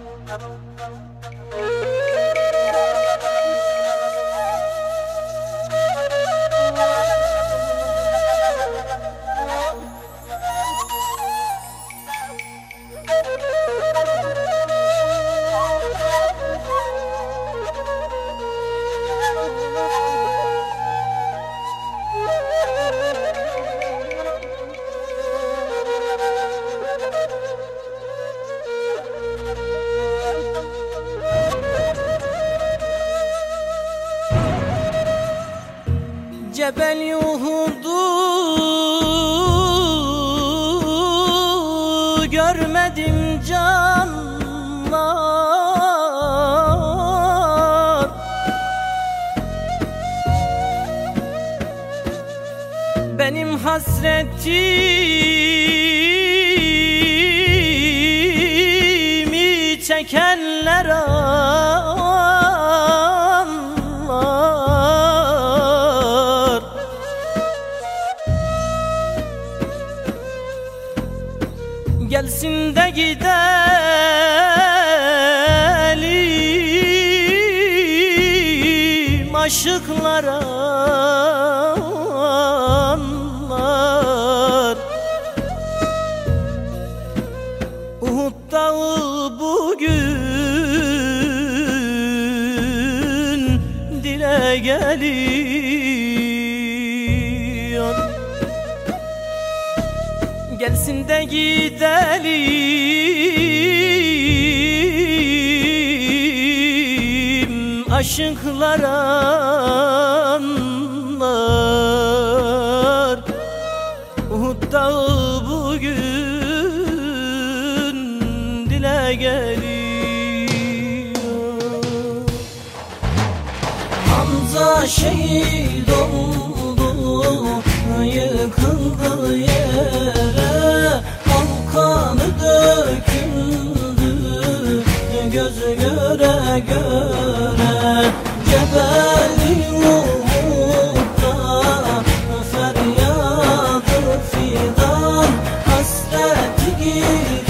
não, não, não, não. Cebel Yuhud'u görmedim canlar. Benim hasretimi çekenler anlar Gelsin de gidelim aşıklara anlar. Uhud dağı bugün dile geliyor Gelsin de gidelim aşıklara anlar. Uhud bugün dile geliyor. Hamza şehit oldu yıkıldı yere döküldü. Göz göre göre Cebel Uhud'da feryadı fidan. Hasreti giriyor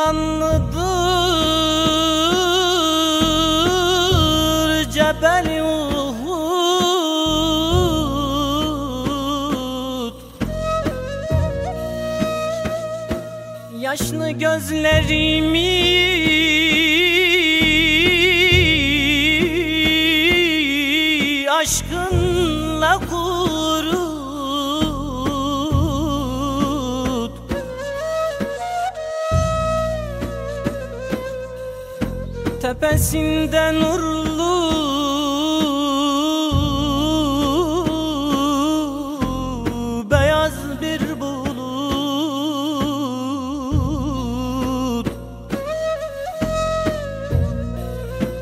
dumanlıdır Cebel Uhud. Yaşlı gözlerimi Tepesinde nurlu. Beyaz bir bulut.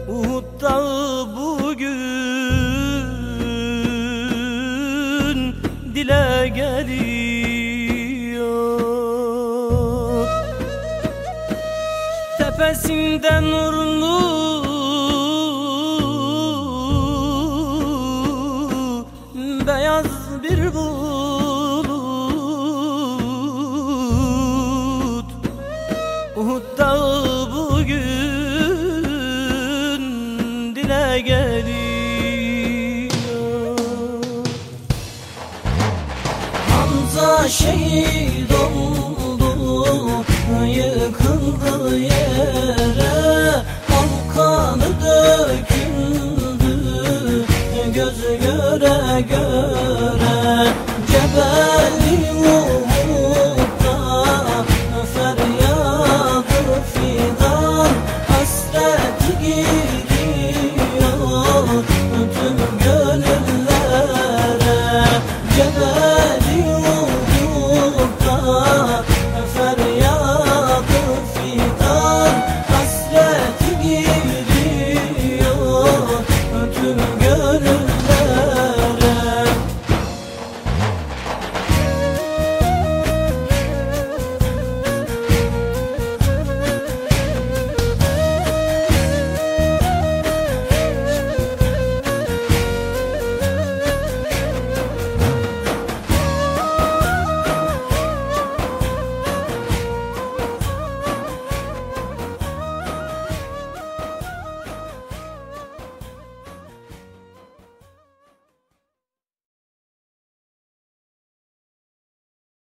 Uhud dağı bugün dile geliyor Tepesinde nurlu. Beyaz bir bulut. Uhud dağı bugün dile geliyor. Hamza şehit oldu yıkıldı yere